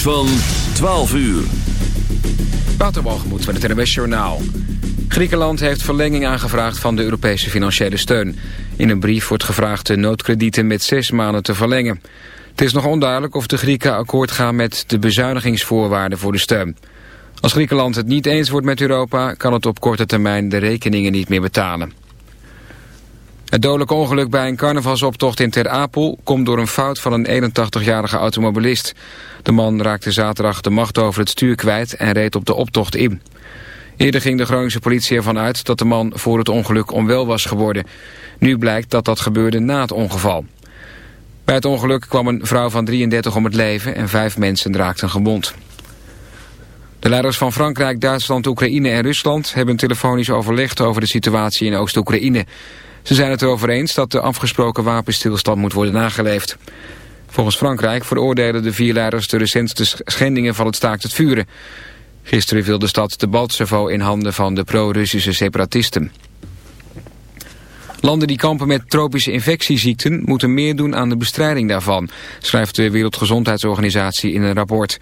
van 12 uur. Waterbalgemoed met het NWS Journaal. Griekenland heeft verlenging aangevraagd van de Europese financiële steun. In een brief wordt gevraagd de noodkredieten met zes maanden te verlengen. Het is nog onduidelijk of de Grieken akkoord gaan met de bezuinigingsvoorwaarden voor de steun. Als Griekenland het niet eens wordt met Europa... kan het op korte termijn de rekeningen niet meer betalen. Het dodelijke ongeluk bij een carnavalsoptocht in Ter Apel... komt door een fout van een 81-jarige automobilist. De man raakte zaterdag de macht over het stuur kwijt... en reed op de optocht in. Eerder ging de Groningse politie ervan uit... dat de man voor het ongeluk onwel was geworden. Nu blijkt dat dat gebeurde na het ongeval. Bij het ongeluk kwam een vrouw van 33 om het leven... en vijf mensen raakten gewond. De leiders van Frankrijk, Duitsland, Oekraïne en Rusland... hebben telefonisch overlegd over de situatie in Oost-Oekraïne... Ze zijn het erover eens dat de afgesproken wapenstilstand moet worden nageleefd. Volgens Frankrijk veroordelen de vier leiders de recentste schendingen van het staakt het vuren. Gisteren viel de stad de Baltsevo in handen van de pro-Russische separatisten. Landen die kampen met tropische infectieziekten moeten meer doen aan de bestrijding daarvan, schrijft de Wereldgezondheidsorganisatie in een rapport.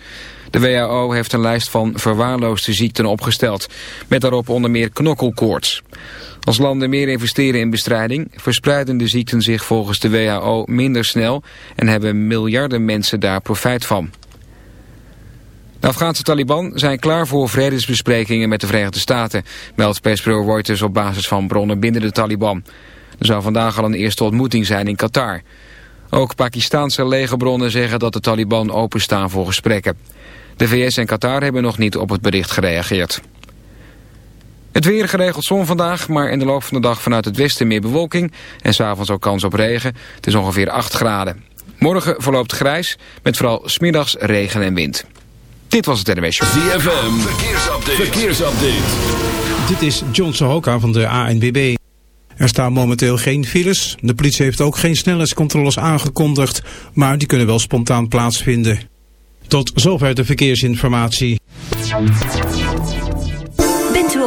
De WHO heeft een lijst van verwaarloosde ziekten opgesteld, met daarop onder meer knokkelkoorts. Als landen meer investeren in bestrijding, verspreiden de ziekten zich volgens de WHO minder snel en hebben miljarden mensen daar profijt van. De Afghaanse Taliban zijn klaar voor vredesbesprekingen met de Verenigde Staten, meldt persbureau Reuters op basis van bronnen binnen de Taliban. Er zou vandaag al een eerste ontmoeting zijn in Qatar. Ook Pakistanse legerbronnen zeggen dat de Taliban openstaan voor gesprekken. De VS en Qatar hebben nog niet op het bericht gereageerd. Het weer geregeld zon vandaag, maar in de loop van de dag vanuit het westen meer bewolking. En s'avonds ook kans op regen. Het is ongeveer 8 graden. Morgen verloopt grijs, met vooral smiddags regen en wind. Dit was het NWS Show. ZFM, verkeersupdate. verkeersupdate. Dit is John Sohoka van de ANWB. Er staan momenteel geen files. De politie heeft ook geen snelheidscontroles aangekondigd, maar die kunnen wel spontaan plaatsvinden. Tot zover de verkeersinformatie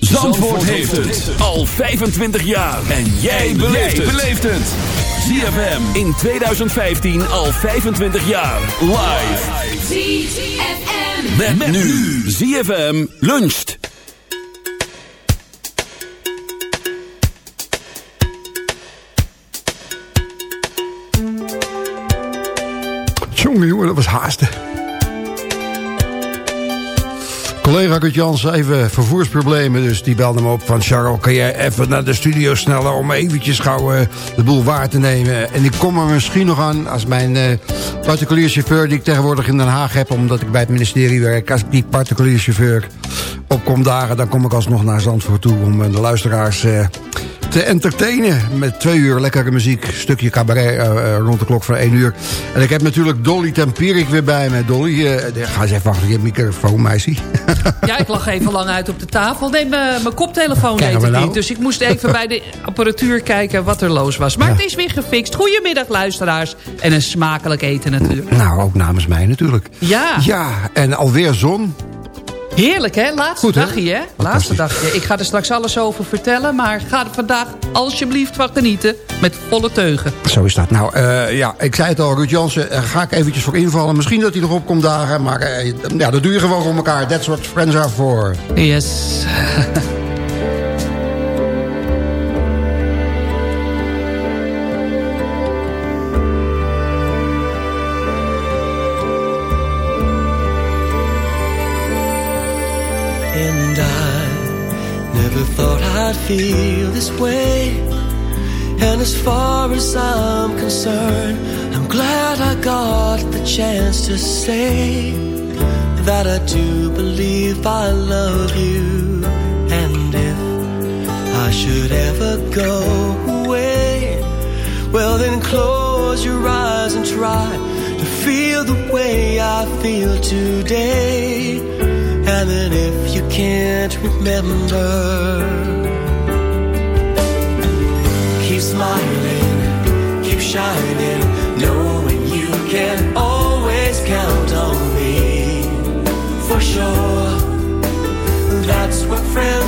Zandvoort, heeft het al 25 jaar. En jij beleeft het. ZFM in 2015 al 25 jaar. Live. ZFM. Met, met nu. ZFM luncht. Jongen, jongen, dat was haasten collega Kurt Jans even vervoersproblemen. Dus die belde me op van... Charles, kan jij even naar de studio sneller... om eventjes gauw uh, de boel waar te nemen. En ik kom er misschien nog aan als mijn uh, particulier chauffeur... die ik tegenwoordig in Den Haag heb... omdat ik bij het ministerie werk. Als ik die particulier chauffeur opkom dagen... dan kom ik alsnog naar Zandvoort toe... om uh, de luisteraars te entertainen. Met twee uur lekkere muziek. Stukje cabaret uh, rond de klok van één uur. En ik heb natuurlijk Dolly Tempierik weer bij me. Dolly, uh, ga eens even achter je microfoon, meisje. Ja, ik lag even lang uit op de tafel. Nee, mijn koptelefoon deed het nou? niet. Dus ik moest even bij de apparatuur kijken wat er los was. Maar het is weer gefixt. Goedemiddag, luisteraars. En een smakelijk eten natuurlijk. Nou, ook namens mij natuurlijk. Ja. Ja, en alweer zon. Heerlijk, hè? Laatste Goed, dagje, hè? Laatste dagje. Ik ga er straks alles over vertellen... maar ga er vandaag alsjeblieft van genieten... met volle teugen. Zo is dat. Nou, uh, ja, ik zei het al, Ruud Jansen... Uh, ga ik eventjes voor invallen. Misschien dat hij erop komt dagen... maar uh, ja, dat doe je gewoon voor elkaar. That's what friends are for. Yes. feel this way. And as far as I'm concerned, I'm glad I got the chance to say that I do believe I love you. And if I should ever go away, well, then close your eyes and try to feel the way I feel today. And then if you can't remember, shining, knowing you can always count on me. For sure, that's what friends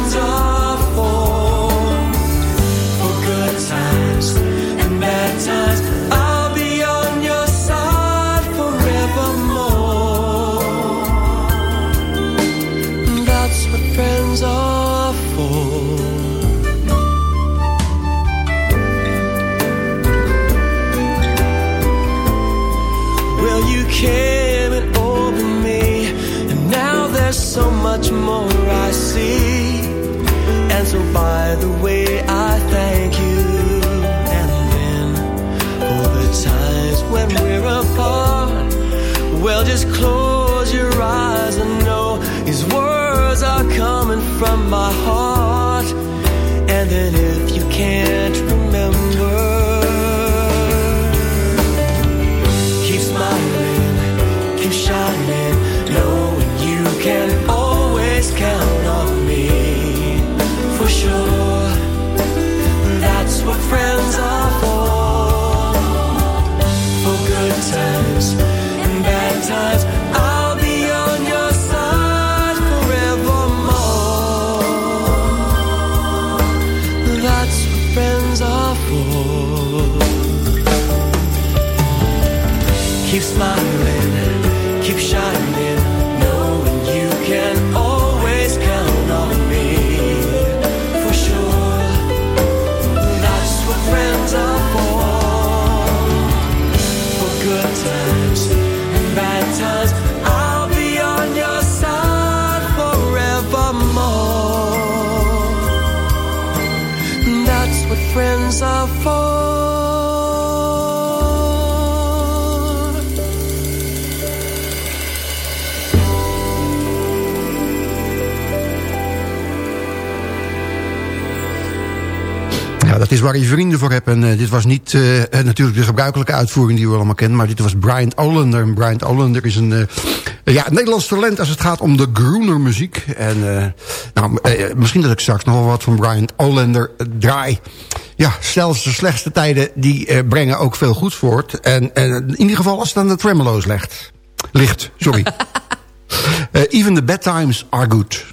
by the way, I thank you. And then, for the times when we're apart, well, just close your eyes and know these words are coming from my heart. And then, if you can't remember, keep smiling keep shining, knowing is waar je vrienden voor hebt. En uh, dit was niet uh, natuurlijk de gebruikelijke uitvoering die we allemaal kennen. Maar dit was Brian Olander. En Brian Olander is een, ja, Nederlands talent als het gaat om de groener muziek. En nou, misschien dat ik straks nog wel wat van Brian Olander draai. Ja, zelfs de slechtste tijden die brengen ook veel goeds voort. En in ieder geval als het aan de tremolo's ligt. Ligt, sorry. even the bad times are good.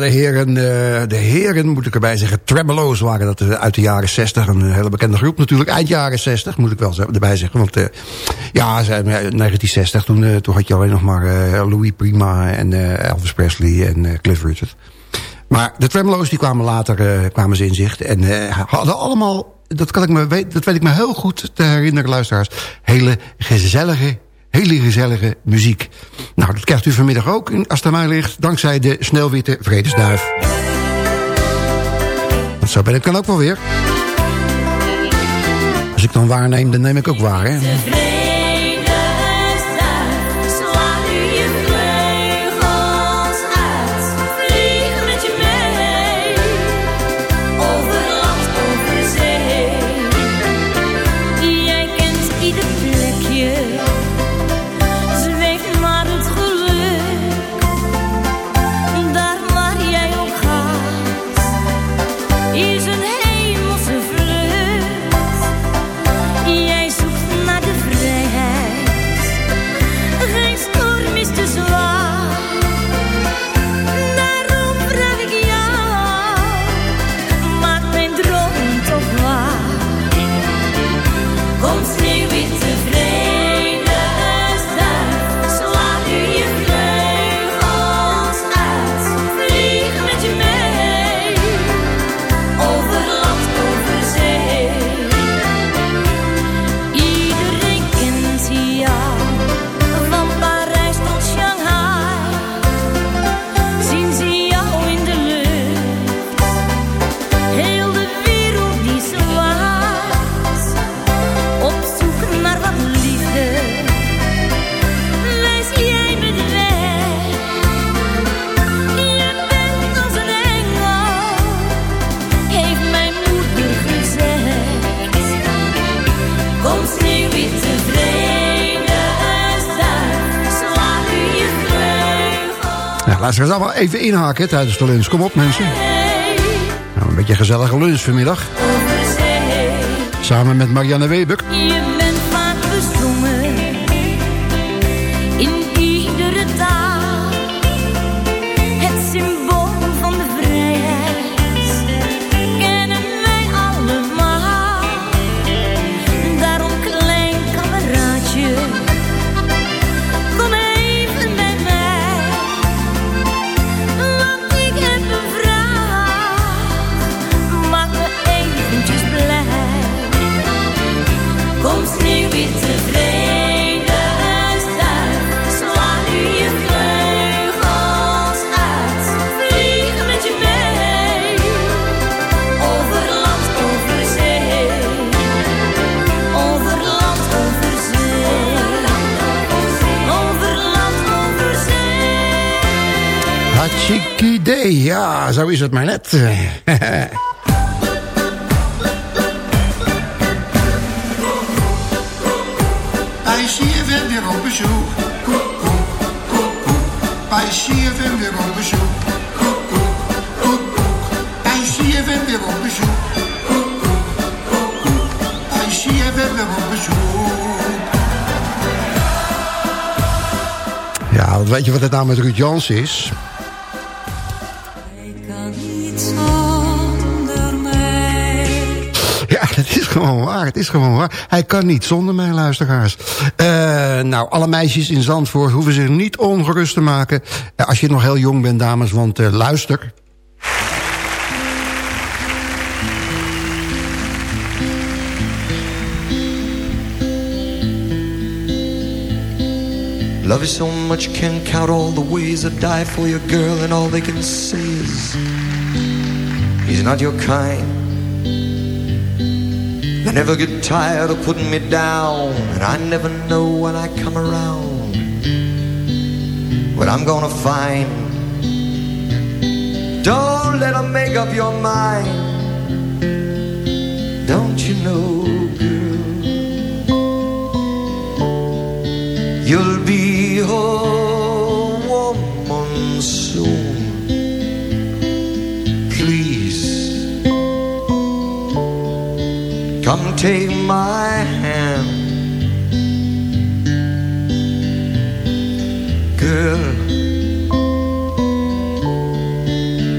De heren, uh, de heren, moet ik erbij zeggen, Tremolo's waren dat eh, uit de jaren 60. Een hele bekende groep natuurlijk, eind jaren 60 moet ik wel erbij zeggen. Want uh, ja, 1960, toen, toen had je alleen nog maar Louis Prima en Elvis Presley en Cliff Richard. Maar de Tremolo's die kwamen later kwamen ze in zicht en hadden allemaal, dat, kan ik me, dat weet ik me heel goed te herinneren luisteraars, hele gezellige hele gezellige muziek. Nou, dat krijgt u vanmiddag ook, aan mij ligt... dankzij de snelwitte vredesduif. Zo ben ik dan ook wel weer. Als ik dan waarneem, dan neem ik ook waar, hè? Laten we allemaal even inhaken tijdens de lunch. Kom op mensen. Nou, een beetje gezellige lunch vanmiddag. Samen met Marianne Weber. Ja, zo is het maar net. Bij CFM weer op bezoek. Koek, koek, koek, koek. Bij CFM weer op bezoek. Koek, koek, koek, koek. Bij CFM weer op bezoek. Koek, koek, koek, koek. Bij CFM weer op bezoek. Ja, weet je wat het nou met Ruud Jans is? Gewoon waar. Het is gewoon waar. Hij kan niet zonder mijn luisteraars. Uh, nou, alle meisjes in Zandvoort hoeven zich niet ongerust te maken. Uh, als je nog heel jong bent, dames, want uh, luister. Love is so much you can't count all the ways I die for your girl and all they can say is He's not your kind I never get tired of putting me down, and I never know when I come around what I'm gonna find. Don't let them make up your mind. Don't you know, Come take my hand Girl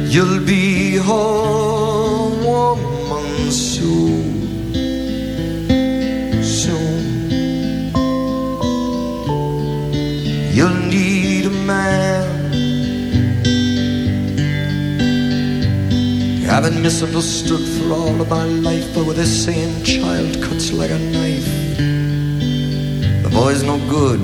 You'll be home. I've been misunderstood for all of my life, but with this saying, child cuts like a knife. The boy's no good.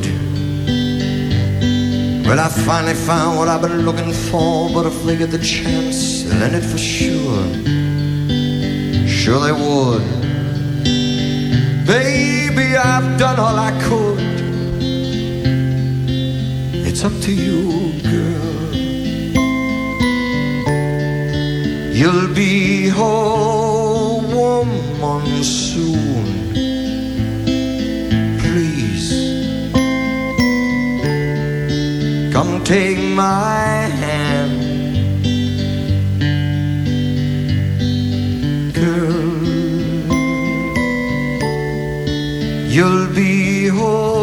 Well, I finally found what I've been looking for, but if they get the chance, they'll end it for sure. Sure they would. Baby, I've done all I could. It's up to you, You'll be whole woman soon. Please Come take my hand Girl You'll be whole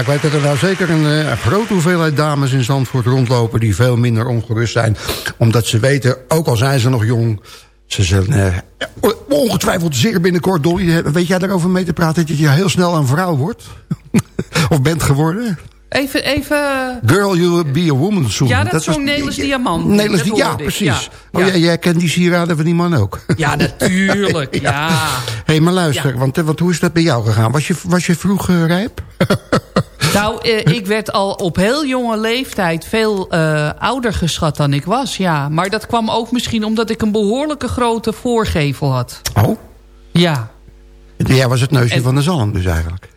Ik weet dat er nou zeker een, eh, een, grote hoeveelheid dames in Zandvoort rondlopen... die veel minder ongerust zijn. Omdat ze weten, ook al zijn ze nog jong... ze zullen uh, ongetwijfeld zeer binnenkort... Dolly, weet jij daarover mee te praten... dat je heel snel een vrouw wordt? of bent geworden? Even, even... Girl, you will be a woman soon. Ja, dat, dat is zo'n Nederlands diamant. Nederlands di ja, precies. Ja, oh, ja. Jij, jij, kent die sieraden van die man ook. Ja, natuurlijk. ja. Hé, hey, maar luister, want, want hoe is dat bij jou gegaan? Was je, was je vroeg uh, rijp? nou, eh, ik werd al op heel jonge leeftijd veel uh, ouder geschat dan ik was, ja. Maar dat kwam ook misschien omdat ik een behoorlijke grote voorgevel had. Oh? Ja. Jij was het neusje van de zalm dus eigenlijk.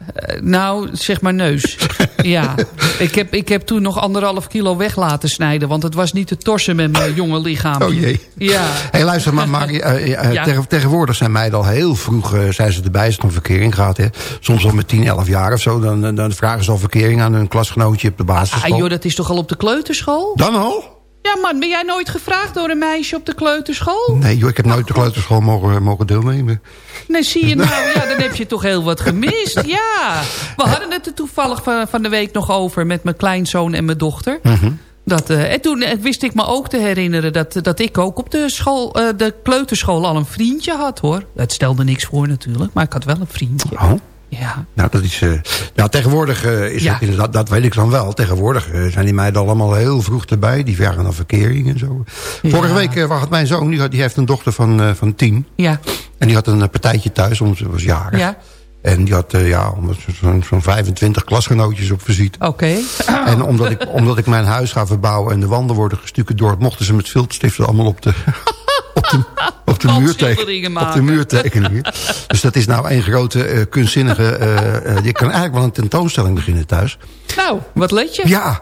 Nou, zeg maar neus. ja. Ik heb, ik heb toen nog anderhalf kilo weg laten snijden. Want het was niet te torsen met mijn jonge lichaam. Oh jee. Ja. hey, luister, maar, maar uh, uh, ja. tegen, tegenwoordig zijn meiden al heel vroeg... zijn ze erbij, ze een verkering gehad. Hè. Soms al met 10, 11 jaar of zo. Dan, dan vragen ze al verkering aan hun klasgenootje op de basisschool. Ah joh, dat is toch al op de kleuterschool? Dan al? Ja man, ben jij nooit gevraagd door een meisje op de kleuterschool? Nee joh, ik heb nooit op de kleuterschool mogen, mogen deelnemen. Nee, zie je nou, ja, dan heb je toch heel wat gemist. Ja, we hadden het er toevallig van, van de week nog over met mijn kleinzoon en mijn dochter. Mm -hmm. Dat, uh, en toen wist ik me ook te herinneren dat, dat ik ook op de, school, uh, de kleuterschool al een vriendje had hoor. Het stelde niks voor natuurlijk, maar ik had wel een vriendje. Oh. Ja. Nou, dat is, uh, nou tegenwoordig uh, is ja. het inderdaad, dat weet ik dan wel. Tegenwoordig uh, zijn die meiden allemaal heel vroeg erbij. Die vragen dan verkering en zo. Ja. Vorige week had mijn zoon, die, had, die heeft een dochter van, van tien. Ja. En die had een partijtje thuis, omdat ze was jarig. Ja. En die had ja, zo'n zo 25 klasgenootjes op visite. Oké. Okay. En omdat ik, omdat ik mijn huis ga verbouwen en de wanden worden gestukken door... mochten ze met viltstiften allemaal op de... op de, op de, muurteken, op de muurtekeningen. dus dat is nou een grote uh, kunstzinnige... Uh, je kan eigenlijk wel een tentoonstelling beginnen thuis. Nou, wat let je? Ja,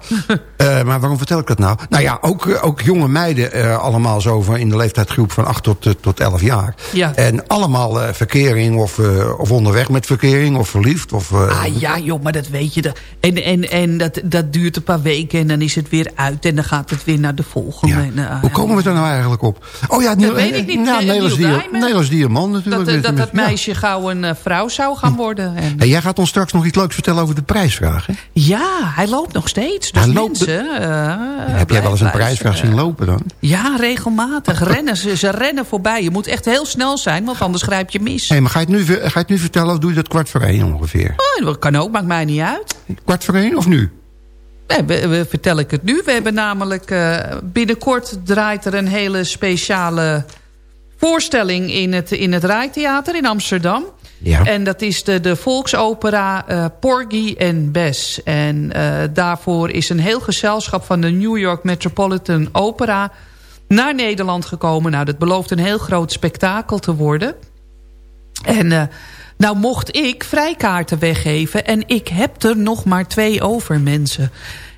maar waarom vertel ik dat nou? Nou ja, ook, ook jonge meiden allemaal zo van in de leeftijdsgroep van 8 tot, tot 11 jaar. Ja. En allemaal verkering of, of onderweg met verkering of verliefd. Of, ah ja joh, maar dat weet je. En, en, en dat, dat duurt een paar weken en dan is het weer uit. En dan gaat het weer naar de volgende. Ja. En, Hoe komen we daar nou eigenlijk op? Oh ja, dat weet ik niet. Nou, Nederlands, dia Nederlands diamant natuurlijk. Dat, dat, dat meisje ja. gauw een uh, vrouw zou gaan worden. En... Hey, jij gaat ons straks nog iets leuks vertellen over de prijsvraag, hè? Ja, hij loopt nog steeds. Dus mensen, uh, Heb jij wel eens een prijsvraag zien lopen dan? Ja, regelmatig. rennen, ze, ze, rennen voorbij. Je moet echt heel snel zijn, want anders grijp je mis. Hey, maar ga je, het nu, ga je het nu vertellen of doe je dat kwart voor één ongeveer? Oh, dat kan ook, maakt mij niet uit. Kwart voor één of nu? Nee, we, we, vertel ik het nu. We hebben namelijk uh, binnenkort draait er een hele speciale voorstelling in het, in het Rijtheater in Amsterdam. Ja. En dat is de, de volksopera uh, Porgy en Bess. En uh, daarvoor is een heel gezelschap van de New York Metropolitan Opera naar Nederland gekomen. Nou, dat belooft een heel groot spektakel te worden. En nou mocht ik vrijkaarten weggeven en ik heb er nog maar twee over mensen.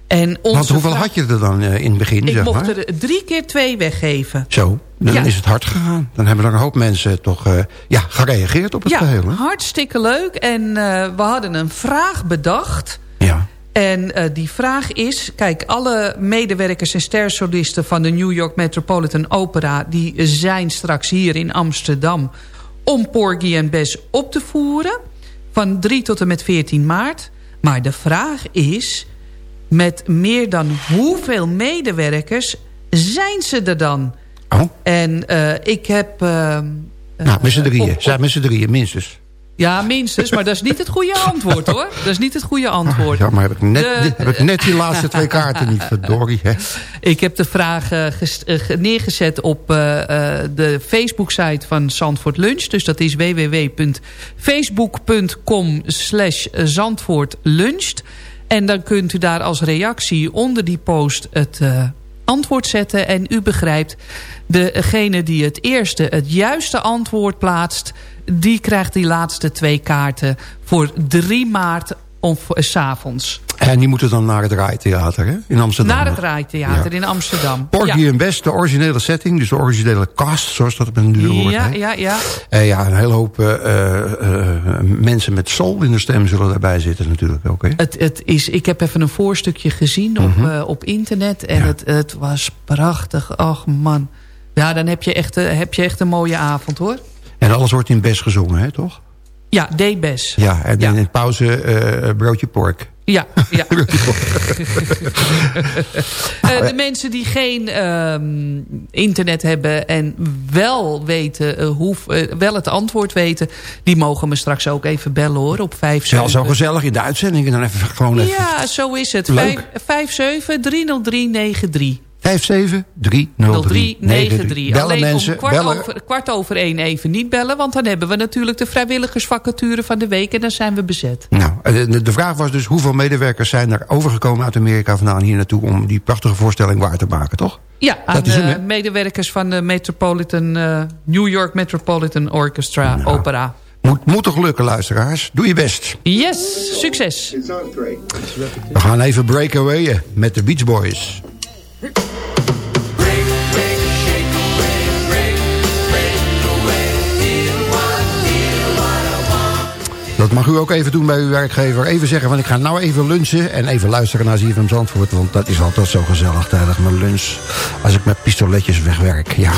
En Want hoeveel had je er dan in het begin? Ik zeg mocht maar? er drie keer twee weggeven. Zo, dan is het hard gegaan. Dan hebben er een hoop mensen toch uh, ja, gereageerd op het ja, geheel. Ja, hartstikke leuk. En uh, we hadden een vraag bedacht. Ja. En die vraag is... Kijk, alle medewerkers en stersolisten van de New York Metropolitan Opera... die zijn straks hier in Amsterdam... om Porgy en Bess op te voeren. Van 3 tot en met 14 maart. Maar de vraag is... met meer dan hoeveel medewerkers zijn ze er dan... Oh. En uh, ik heb... Uh, nou, met z'n drieën. Zijn met z'n drieën, minstens. Ja, minstens, maar dat is niet het goede antwoord, hoor. Dat is niet het goede antwoord. Ja, maar heb ik net, de, heb ik net die laatste twee kaarten niet, verdorie, hè? Ik heb de vraag uh, neergezet op uh, de Facebook-site van Zandvoort Lunch. Dus dat is www.facebook.com slash. En dan kunt u daar als reactie onder die post het antwoord zetten. En u begrijpt, degene die het eerste het juiste antwoord plaatst... die krijgt die laatste twee kaarten voor 3 maart of s avonds. En die moeten dan naar het Rijtheater hè? in Amsterdam. Naar het Rijtheater ja. in Amsterdam. Porgy ja. Best, de originele setting, dus de originele cast, zoals dat op een duur wordt. Ja, ja, ja. En ja, een hele hoop uh, uh, mensen met soul in de stem zullen daarbij zitten natuurlijk ook. Hè? Het, het is, ik heb even een voorstukje gezien op, mm -hmm. op internet en ja. het, het was prachtig. Och man. Ja, dan heb je, echt, heb je echt een mooie avond hoor. En alles wordt in Best gezongen, hè, toch? Ja, D-Bes. Ja, en in pauze broodje pork. Ja, ja. uh, de mensen die geen uh, internet hebben en wel weten uh, hoe, wel het antwoord weten, die mogen me straks ook even bellen hoor op 5 Ja, zo gezellig in de uitzending en dan even gewoon even. Ja, zo is het. 5 30393. 5730393. Bellen Alleen mensen. om kwart, bellen. Over, kwart over één even niet bellen. Want dan hebben we natuurlijk de vrijwilligersvacature van de week. En dan zijn we bezet. Nou, de, de vraag was dus hoeveel medewerkers zijn er overgekomen uit Amerika vandaan hier naartoe. Om die prachtige voorstelling waar te maken, toch? Ja, aan de medewerkers van de Metropolitan, uh, New York Metropolitan Orchestra nou. Opera. Moet, moet toch lukken, luisteraars? Doe je best. Yes, succes. We gaan even break away met de Beach Boys. Dat mag u ook even doen bij uw werkgever. Even zeggen van ik ga nou even lunchen en even luisteren naar ZFM Zandvoort. Want dat is altijd zo gezellig tijdens mijn lunch. Als ik met pistoletjes wegwerk, ja.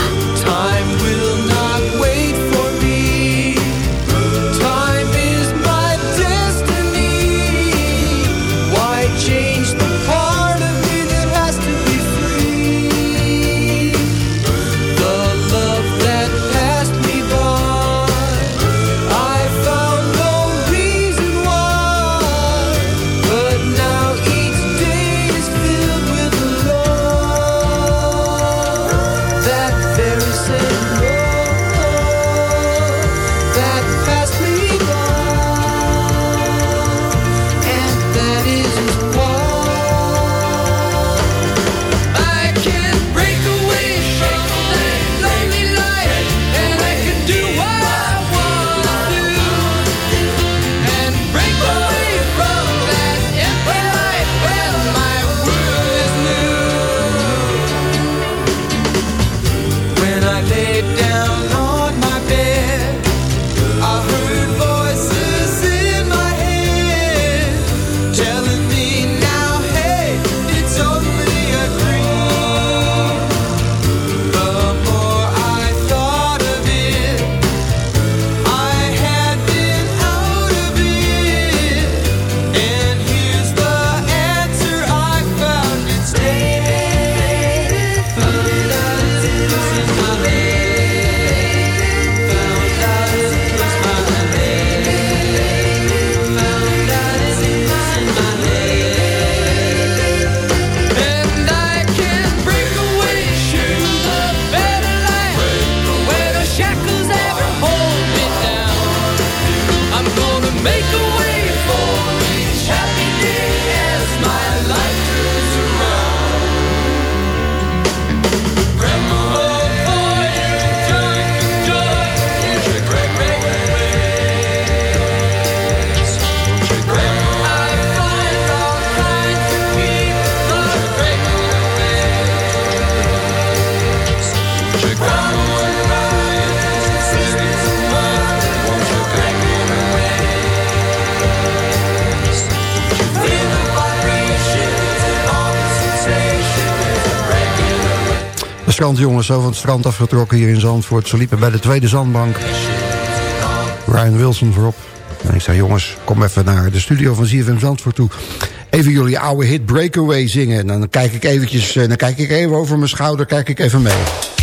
Strandjongens zo van het strand afgetrokken hier in Zandvoort. Ze liepen bij de tweede zandbank. Ryan Wilson voorop. En ik zei, jongens, kom even naar de studio van ZFM Zandvoort toe. Even jullie oude hit Breakaway zingen. En dan kijk ik eventjes, dan kijk ik even over mijn schouder, kijk ik even mee.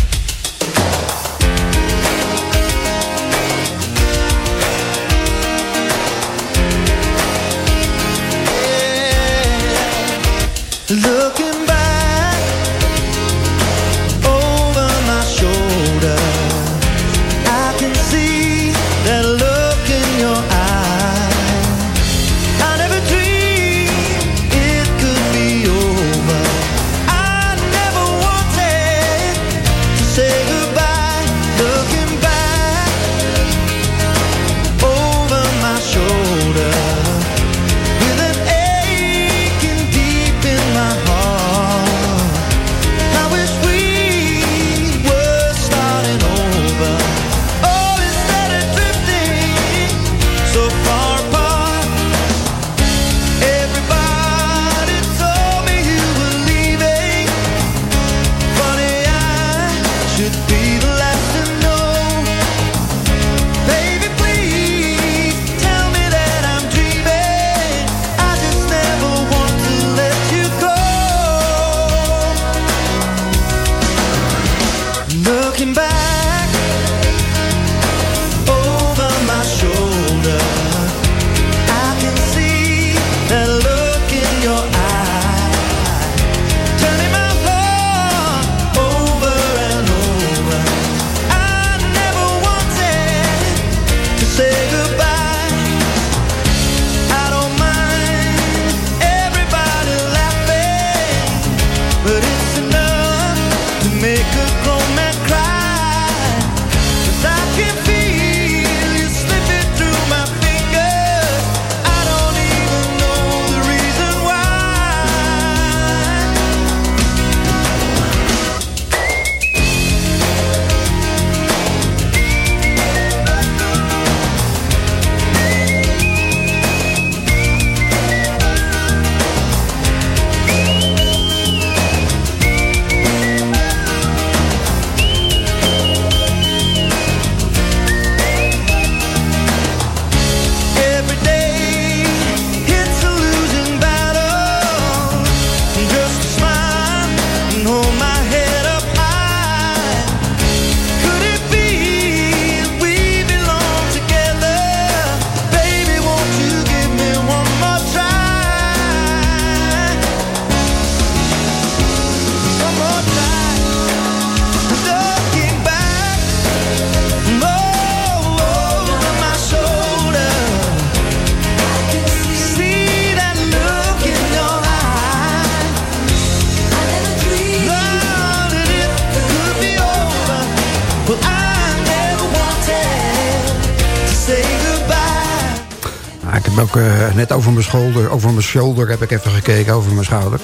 Net over mijn, schouder, over mijn shoulder heb ik even gekeken, over mijn schouder.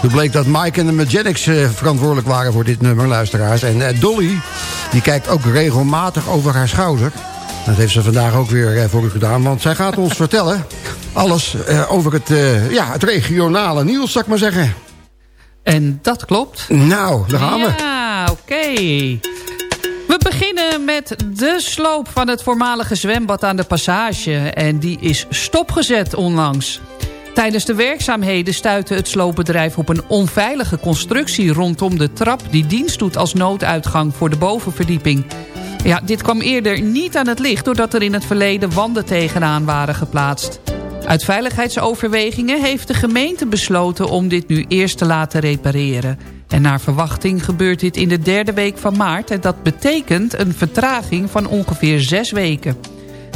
Toen bleek dat Mike en de Magenics uh, verantwoordelijk waren voor dit nummer, luisteraars. En uh, Dolly, die kijkt ook regelmatig over haar schouder. Dat heeft ze vandaag ook weer voor u gedaan, want zij gaat ons vertellen... alles over het, ja, het regionale nieuws, zou ik maar zeggen. En dat klopt. Nou, daar gaan we. Ja, oké. We beginnen met de sloop van het voormalige zwembad aan de Passage. En die is stopgezet onlangs. Tijdens de werkzaamheden stuitte het sloopbedrijf op een onveilige constructie... rondom de trap die dienst doet als nooduitgang voor de bovenverdieping. Ja, dit kwam eerder niet aan het licht... doordat er in het verleden wanden tegenaan waren geplaatst. Uit veiligheidsoverwegingen heeft de gemeente besloten om dit nu eerst te laten repareren... En naar verwachting gebeurt dit in de derde week van maart... en dat betekent een vertraging van ongeveer zes weken.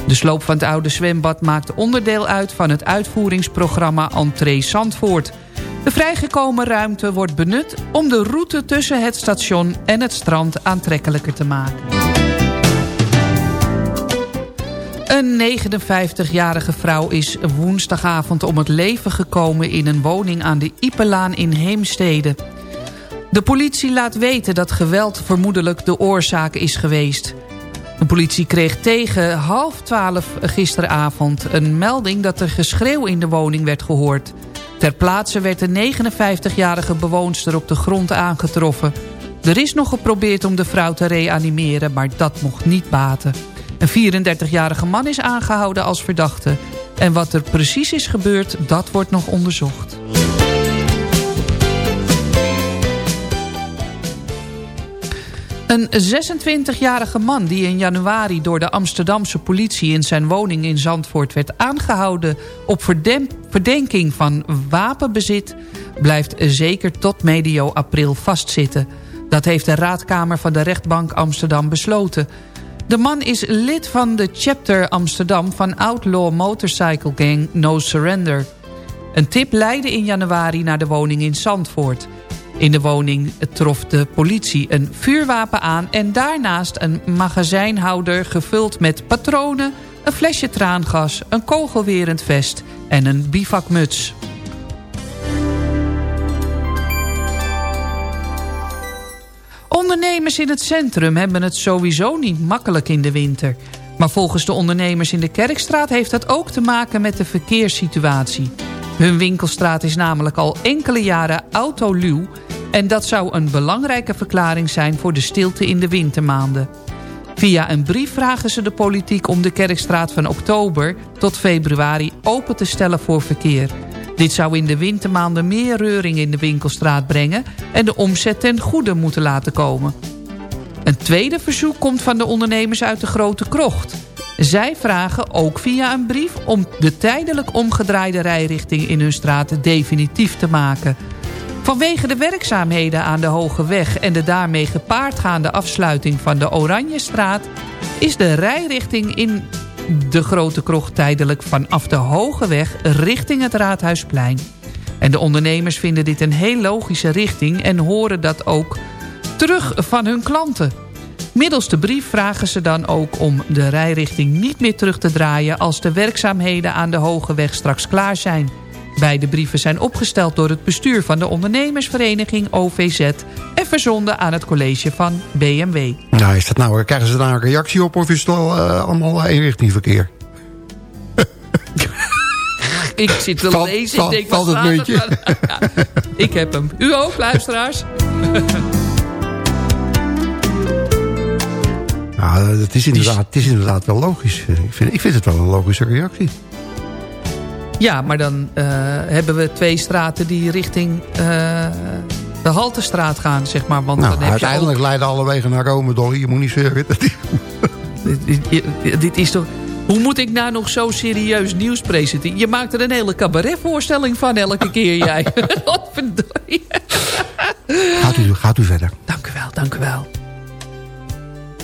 De sloop van het oude zwembad maakt onderdeel uit... van het uitvoeringsprogramma Entree Zandvoort. De vrijgekomen ruimte wordt benut om de route tussen het station en het strand aantrekkelijker te maken. Een 59-jarige vrouw is woensdagavond om het leven gekomen... in een woning aan de Ipelaan in Heemstede. De politie laat weten dat geweld vermoedelijk de oorzaak is geweest. De politie kreeg tegen half twaalf gisteravond een melding dat er geschreeuw in de woning werd gehoord. Ter plaatse werd de 59-jarige bewoonster op de grond aangetroffen. Er is nog geprobeerd om de vrouw te reanimeren, maar dat mocht niet baten. Een 34-jarige man is aangehouden als verdachte. En wat er precies is gebeurd, dat wordt nog onderzocht. Een 26-jarige man die in januari door de Amsterdamse politie... in zijn woning in Zandvoort werd aangehouden... op verdenking van wapenbezit... blijft zeker tot medio april vastzitten. Dat heeft de raadkamer van de rechtbank Amsterdam besloten. De man is lid van de chapter Amsterdam van Outlaw Motorcycle Gang No Surrender. Een tip leidde in januari naar de woning in Zandvoort... In de woning trof de politie een vuurwapen aan... en daarnaast een magazijnhouder gevuld met patronen... een flesje traangas, een kogelwerend vest en een bivakmuts. Ondernemers in het centrum hebben het sowieso niet makkelijk in de winter. Maar volgens de ondernemers in de Kerkstraat heeft dat ook te maken met de verkeerssituatie. Hun winkelstraat is namelijk al enkele jaren autoluw... en dat zou een belangrijke verklaring zijn voor de stilte in de wintermaanden. Via een brief vragen ze de politiek om de Kerkstraat van oktober tot februari open te stellen voor verkeer. Dit zou in de wintermaanden meer reuring in de winkelstraat brengen... en de omzet ten goede moeten laten komen. Een tweede verzoek komt van de ondernemers uit de Grote Krocht... Zij vragen ook via een brief om de tijdelijk omgedraaide rijrichting in hun straat definitief te maken. Vanwege de werkzaamheden aan de Hoge Weg en de daarmee gepaardgaande afsluiting van de Oranjestraat is de rijrichting in de Grote Krocht tijdelijk vanaf de Hoge Weg richting het Raadhuisplein. En de ondernemers vinden dit een heel logische richting en horen dat ook terug van hun klanten. Middels de brief vragen ze dan ook om de rijrichting niet meer terug te draaien... als de werkzaamheden aan de Hoge Weg straks klaar zijn. Beide brieven zijn opgesteld door het bestuur van de ondernemersvereniging OVZ... en verzonden aan het college van BMW. Nou, is dat nou, krijgen ze daar een reactie op of is het al uh, allemaal eenrichtingverkeer? ik zit te lezen. ik denk, valt het ik heb hem. U ook, luisteraars? Nou, het is inderdaad, het is inderdaad wel logisch. Ik vind, ik vind het wel een logische reactie. Ja, maar dan uh, hebben we twee straten die richting uh, de Haltestraat gaan, zeg maar. Want nou, dan heb uiteindelijk ook... leiden alle wegen naar Rome, Dolly. Je moet niet zeuren. dit, dit is toch... Hoe moet ik nou nog zo serieus nieuws presenteren? Je maakt er een hele cabaretvoorstelling van elke keer, jij. Wat verdorie. gaat, u, gaat u verder. Dank u wel, dank u wel.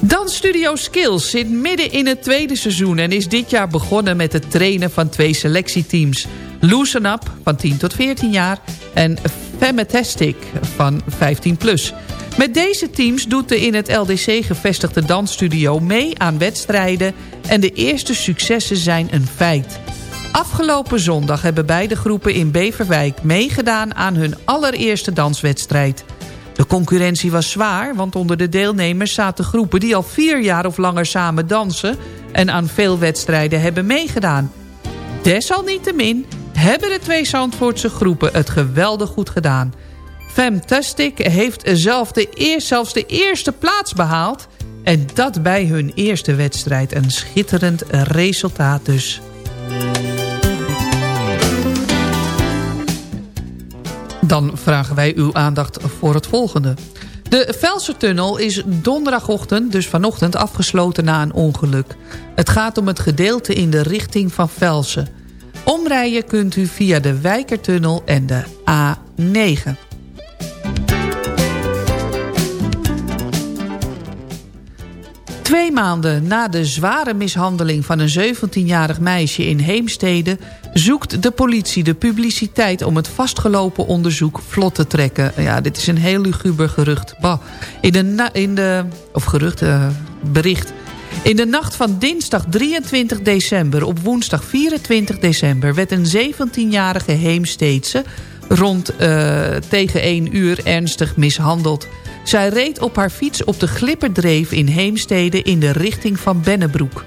Dan Studio Skills zit midden in het tweede seizoen... en is dit jaar begonnen met het trainen van twee selectieteams. Loosen Up van 10 tot 14 jaar en Fematastic van 15 plus. Met deze teams doet de in het LDC gevestigde dansstudio mee aan wedstrijden... en de eerste successen zijn een feit. Afgelopen zondag hebben beide groepen in Beverwijk meegedaan aan hun allereerste danswedstrijd... De concurrentie was zwaar, want onder de deelnemers zaten groepen... die al vier jaar of langer samen dansen... en aan veel wedstrijden hebben meegedaan. Desalniettemin hebben de twee Zandvoortse groepen het geweldig goed gedaan. Fantastic heeft zelf de zelfs de eerste plaats behaald... en dat bij hun eerste wedstrijd. Een schitterend resultaat dus. Dan vragen wij uw aandacht voor het volgende. De Velsertunnel is donderdagochtend, dus vanochtend, afgesloten na een ongeluk. Het gaat om het gedeelte in de richting van Velsen. Omrijden kunt u via de Wijkertunnel en de A9. Twee maanden na de zware mishandeling van een 17-jarig meisje in Heemstede... zoekt de politie de publiciteit om het vastgelopen onderzoek vlot te trekken. Ja, dit is een heel luguber gerucht. Bah. In de, in de, of gerucht, uh, bericht. In de nacht van dinsdag 23 december op woensdag 24 december... werd een 17-jarige Heemsteedse rond uh, tegen 1 uur ernstig mishandeld... Zij reed op haar fiets op de Glipperdreef in Heemstede in de richting van Bennebroek.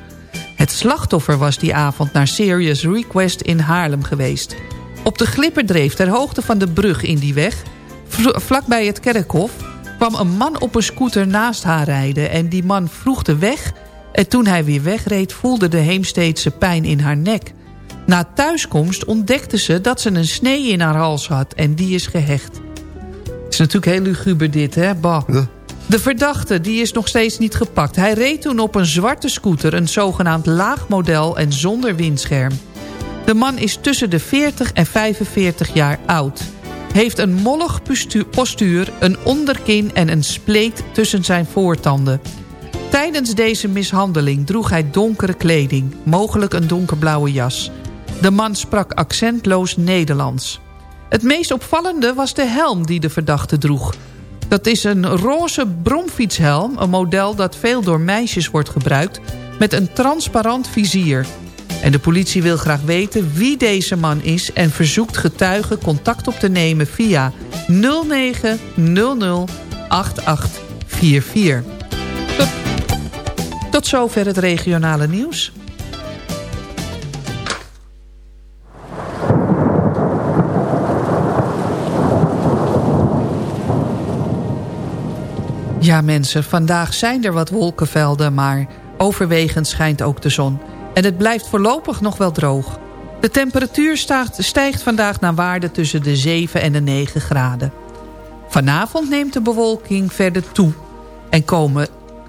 Het slachtoffer was die avond naar Serious Request in Haarlem geweest. Op de Glipperdreef ter hoogte van de brug in die weg, vlakbij het kerkhof... kwam een man op een scooter naast haar rijden... en die man vroeg de weg... en toen hij weer wegreed voelde de Heemsteedse pijn in haar nek. Na thuiskomst ontdekte ze dat ze een snee in haar hals had... en die is gehecht. Het is natuurlijk heel luguber dit, hè? Bah. De verdachte die is nog steeds niet gepakt. Hij reed toen op een zwarte scooter, een zogenaamd laagmodel en zonder windscherm. De man is tussen de 40 en 45 jaar oud. Heeft een mollig postuur, een onderkin en een spleet tussen zijn voortanden. Tijdens deze mishandeling droeg hij donkere kleding, mogelijk een donkerblauwe jas. De man sprak accentloos Nederlands. Het meest opvallende was de helm die de verdachte droeg. Dat is een roze bromfietshelm, een model dat veel door meisjes wordt gebruikt... met een transparant vizier. En de politie wil graag weten wie deze man is... en verzoekt getuigen contact op te nemen via 0900 8844. Tot, tot zover het regionale nieuws. Ja mensen, vandaag zijn er wat wolkenvelden... maar overwegend schijnt ook de zon. En het blijft voorlopig nog wel droog. De temperatuur stijgt vandaag naar waarde tussen de 7 en de 9 graden. Vanavond neemt de bewolking verder toe. En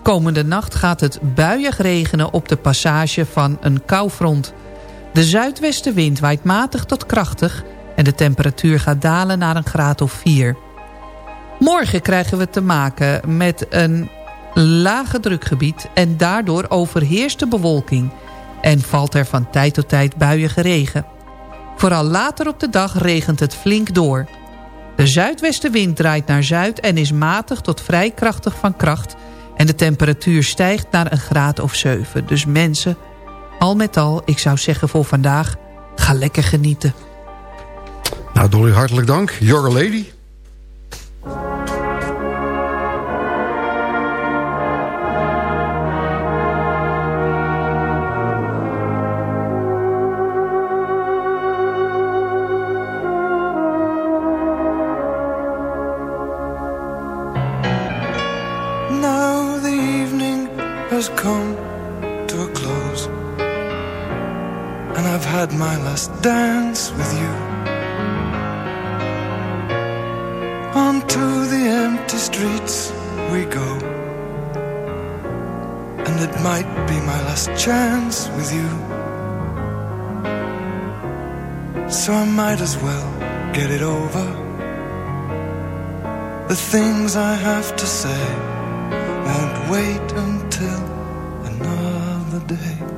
komende nacht gaat het buiig regenen op de passage van een koufront. De zuidwestenwind waait matig tot krachtig... en de temperatuur gaat dalen naar een graad of 4. Morgen krijgen we te maken met een lage drukgebied... en daardoor overheerst de bewolking... en valt er van tijd tot tijd buiige regen. Vooral later op de dag regent het flink door. De zuidwestenwind draait naar zuid en is matig tot vrij krachtig van kracht... en de temperatuur stijgt naar een graad of 7. Dus mensen, al met al, ik zou zeggen voor vandaag... ga lekker genieten. Nou, Dolly, hartelijk dank. Your Lady. Dance with you. Onto the empty streets we go And it might be my last chance with you. So I might as well get it over. The things I have to say Won't wait until 对。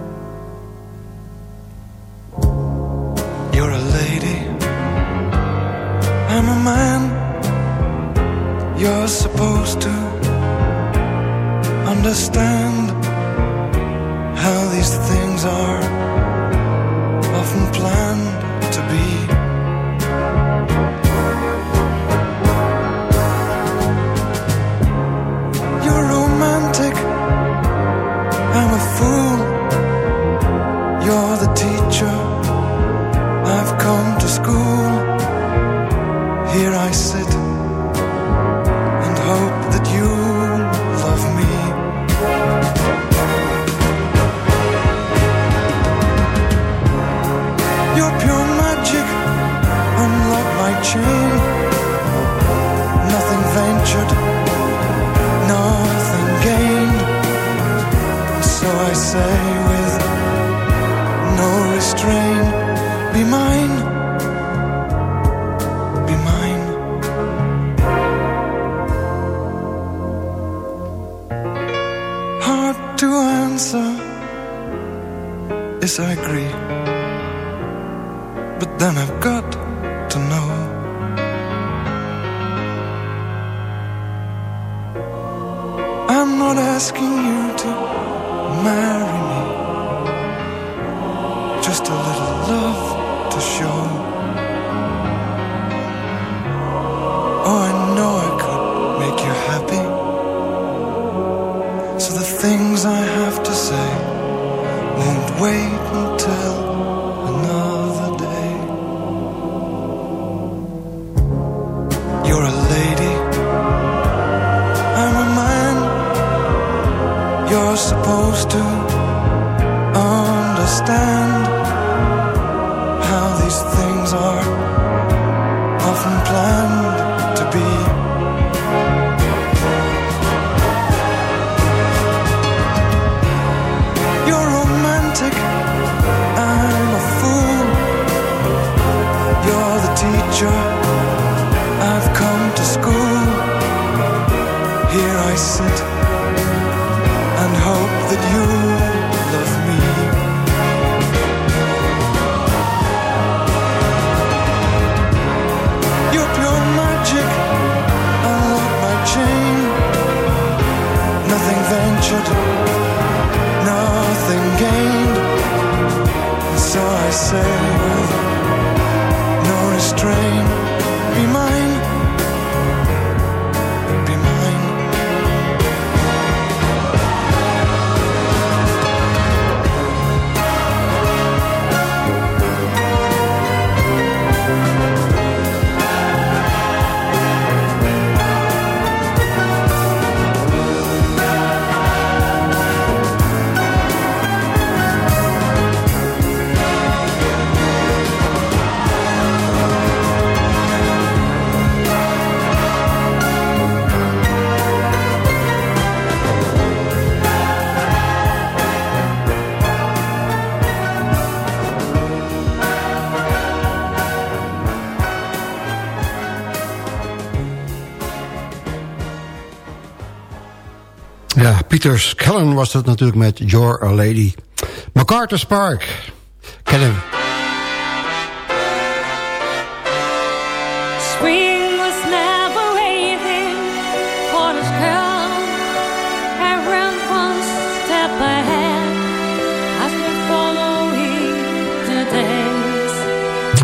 Asking Peter Skellen was dat natuurlijk met Your a Lady. MacArthur Park. Ken hem. Spring was never waiting for this girl. I ran one step ahead as we.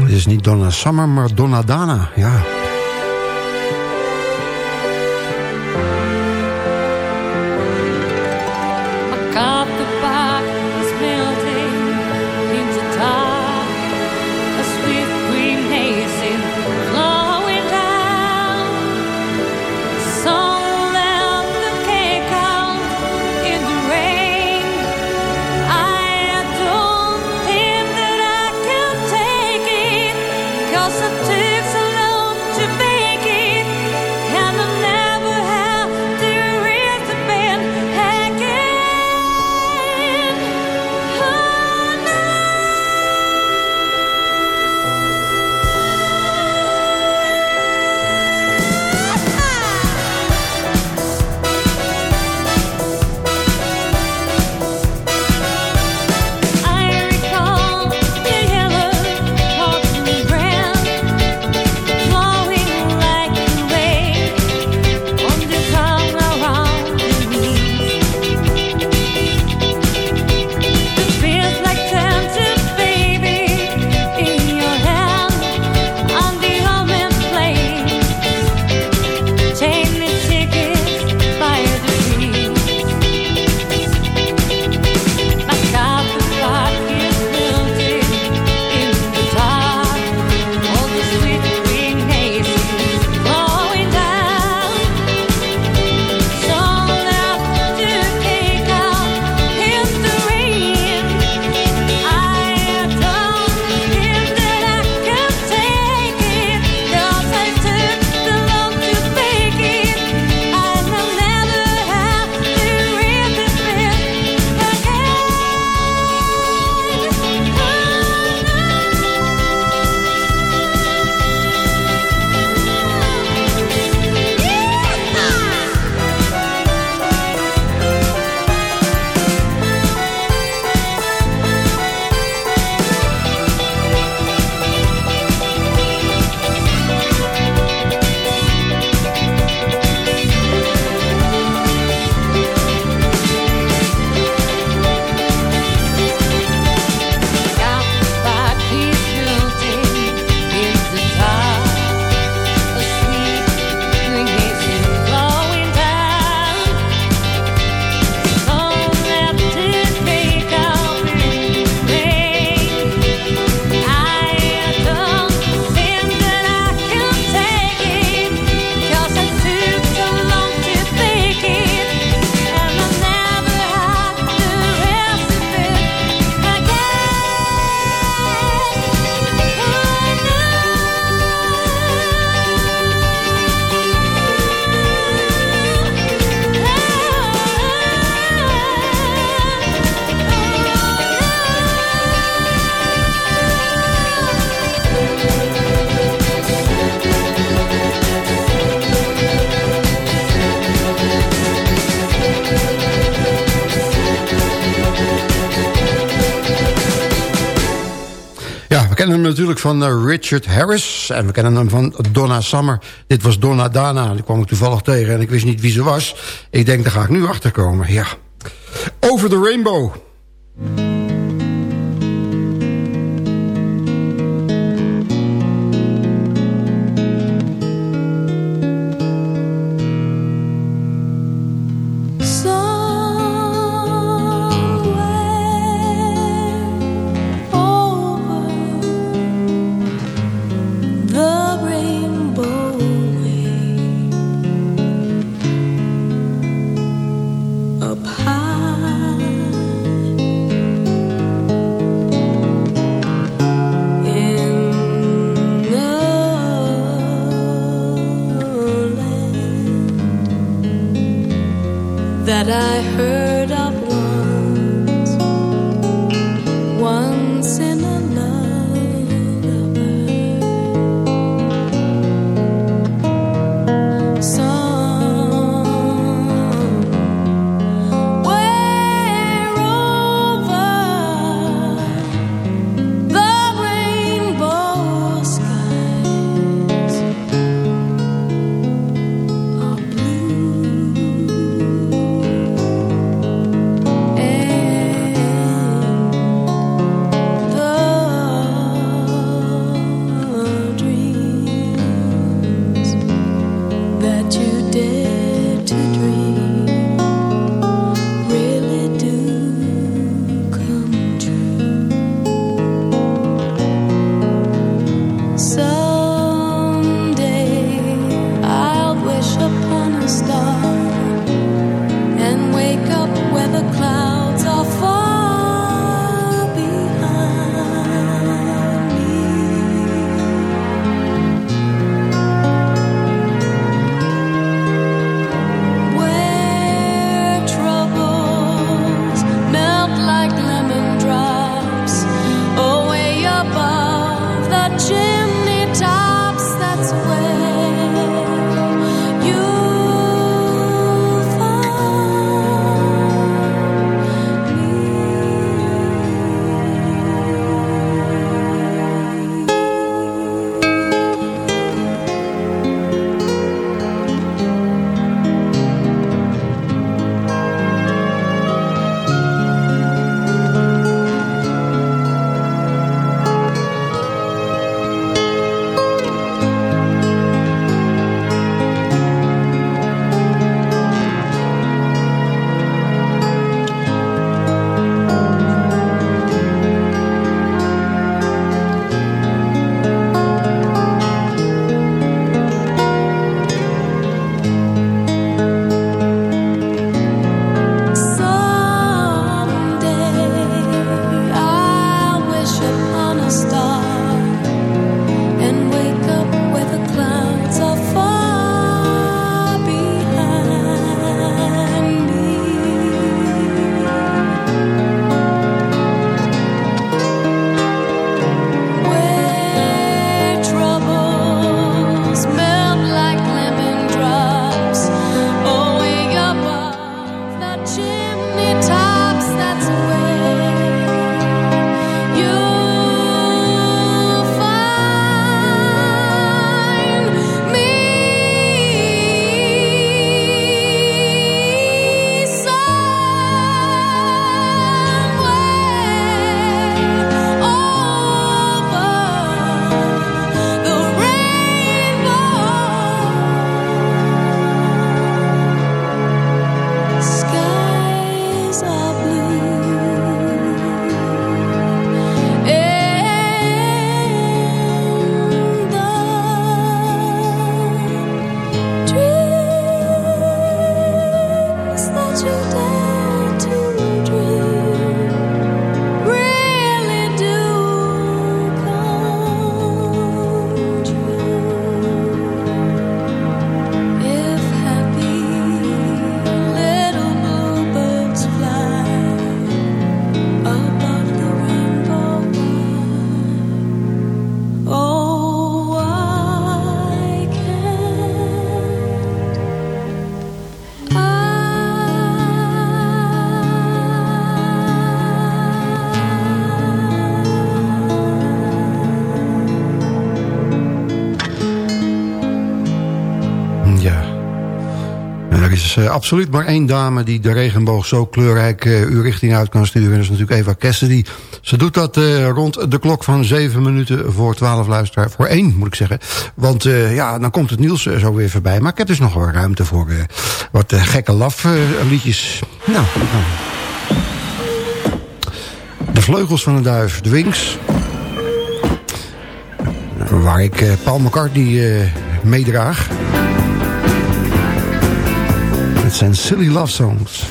Het is niet Donna Summer, maar Donna Dana, ja. Van uh, Richard Harris. En we kennen hem van Donna Summer. Dit was Donna Dana. Die kwam ik toevallig tegen en ik wist niet wie ze was. Ik denk, daar ga ik nu achter komen. Ja. Over the Rainbow. Uh, absoluut maar één dame die de regenboog zo kleurrijk uh, uw richting uit kan sturen. Dat is natuurlijk Eva Cassidy. Ze doet dat uh, rond de klok van zeven minuten voor twaalf luisteraar. Voor één moet ik zeggen. Want ja, dan komt het nieuws zo weer voorbij. Maar ik heb dus nog wel ruimte voor wat gekke laf liedjes. Nou, nou, De vleugels van de duif, de wings. Waar ik Paul McCartney meedraag. Zijn silly love songs.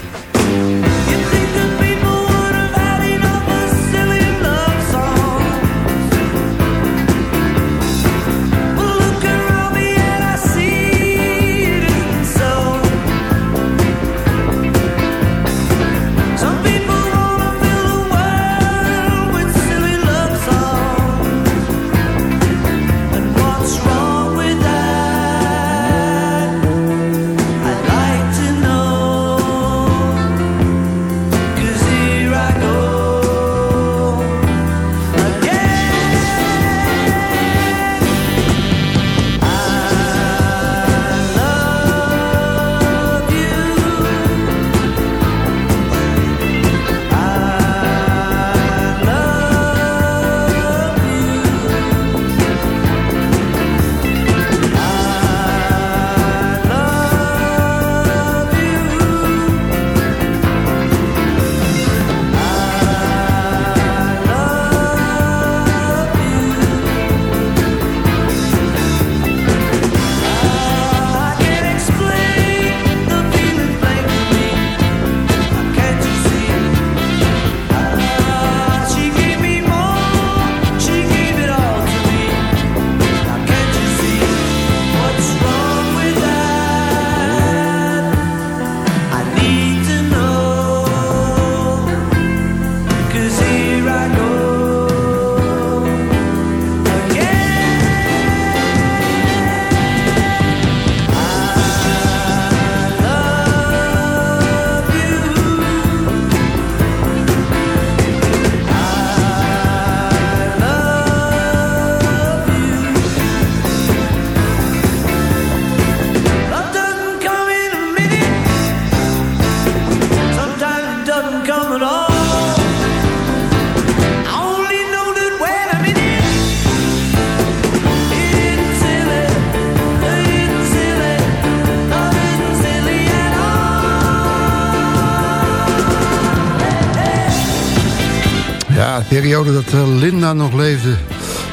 Periode dat eh, Linda nog leefde.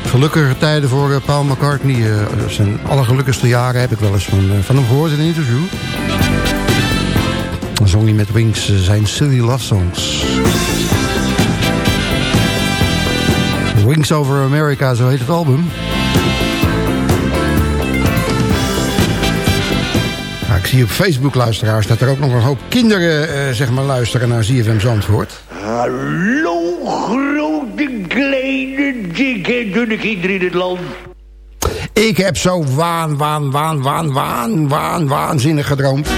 Gelukkige tijden voor eh, Paul McCartney. zijn allergelukkigste jaren heb ik wel eens van, van hem gehoord in een interview. Dan zong hij met Wings zijn Silly Love Songs. Wings Over America, zo heet het album. ik zie op Facebook, luisteraars, dat er ook nog een hoop kinderen zeg maar, luisteren naar ZFM Zandvoort. Hallo, kinderen in het land. Ik heb zo waan, waan, waan, waan, waan, waan, waanzinnig gedroomd.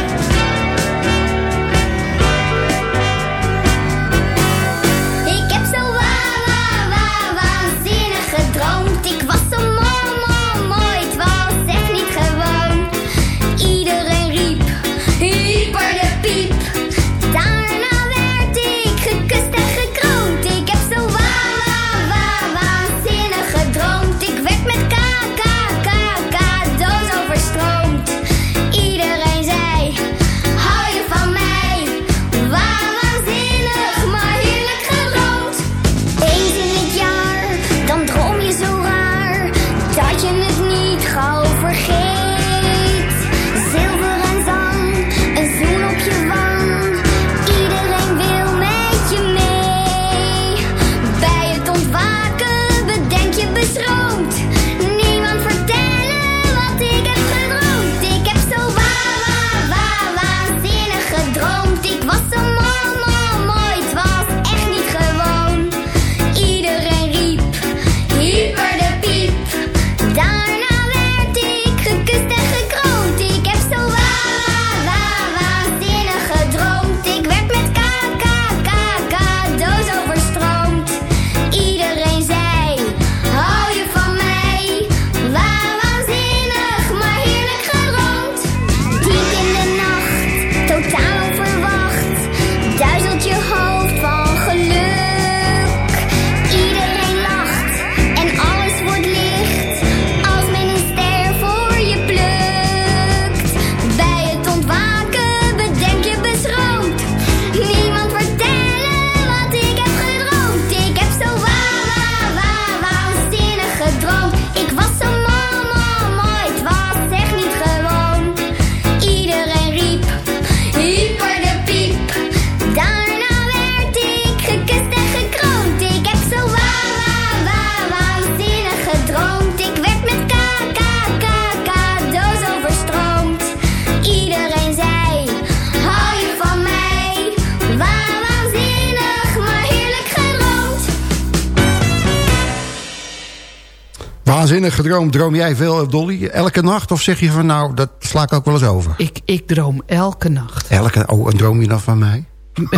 Waanzinnig gedroomd. Droom jij veel, Dolly? Elke nacht? Of zeg je van nou, dat sla ik ook wel eens over? Ik, ik droom elke nacht. Elke, oh, en droom je dan van mij?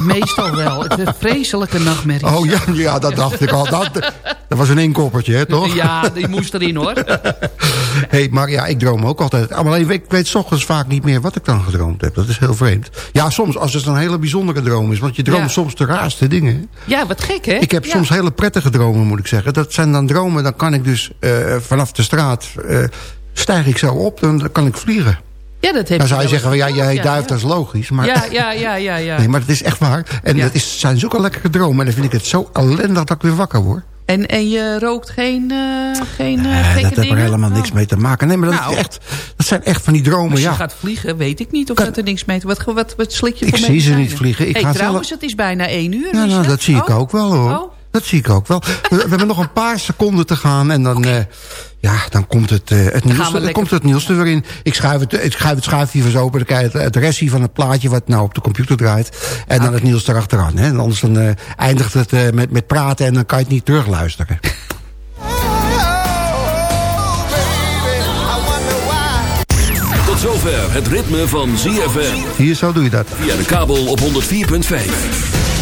Meestal wel. Het is een vreselijke nachtmerrie. Oh ja, ja dat dacht ik al. Dat, dat was een inkoppertje, hè, toch? Ja, die moest erin, hoor. hey, maar ja, ik droom ook altijd. Alleen ik weet s ochtends vaak niet meer wat ik dan gedroomd heb. Dat is heel vreemd. Ja, soms als het een hele bijzondere droom is. Want je droomt soms de raarste dingen. Ja, wat gek, hè? Ik heb soms hele prettige dromen, moet ik zeggen. Dat zijn dan dromen, dan kan ik dus uh, vanaf de straat... Uh, stijg ik zo op, dan kan ik vliegen. Ja, dat heb Dan zou je zeggen, ja, jij ja, duift, dat is logisch. Maar, ja, ja, ja, ja, ja. Nee, maar het is echt waar. En dat is, zijn zulke lekkere dromen. En dan vind ik het zo ellendig dat ik weer wakker word. En, en je rookt geen, uh, geen uh, nee, Dat heeft er helemaal niks oh. mee te maken. Nee, maar dat, nou, is echt, dat zijn echt van die dromen. Als je ja. gaat vliegen, weet ik niet of dat er niks mee te wat, wat, wat slik je Ik zie ze niet vliegen. Ik hey, ga trouwens, zelf... het is bijna één uur. Ja, nou, dat zie ik oh. ook wel hoor. Oh. Dat zie ik ook wel. We, hebben nog een paar seconden te gaan en dan... Okay. Uh, ja, dan komt het, uh, het, nieuws, dan komt het nieuws er weer in. Ik schuif het, ik schuif het schuifje eens open. Dan krijg je het, het restje van het plaatje wat nou op de computer draait. En dan het nieuws erachteraan. Hè. En anders dan, uh, eindigt het uh, met, met praten en dan kan je het niet terugluisteren. Tot zover het ritme van ZFM. Hier, zo doe je dat. Via de kabel op 104.5.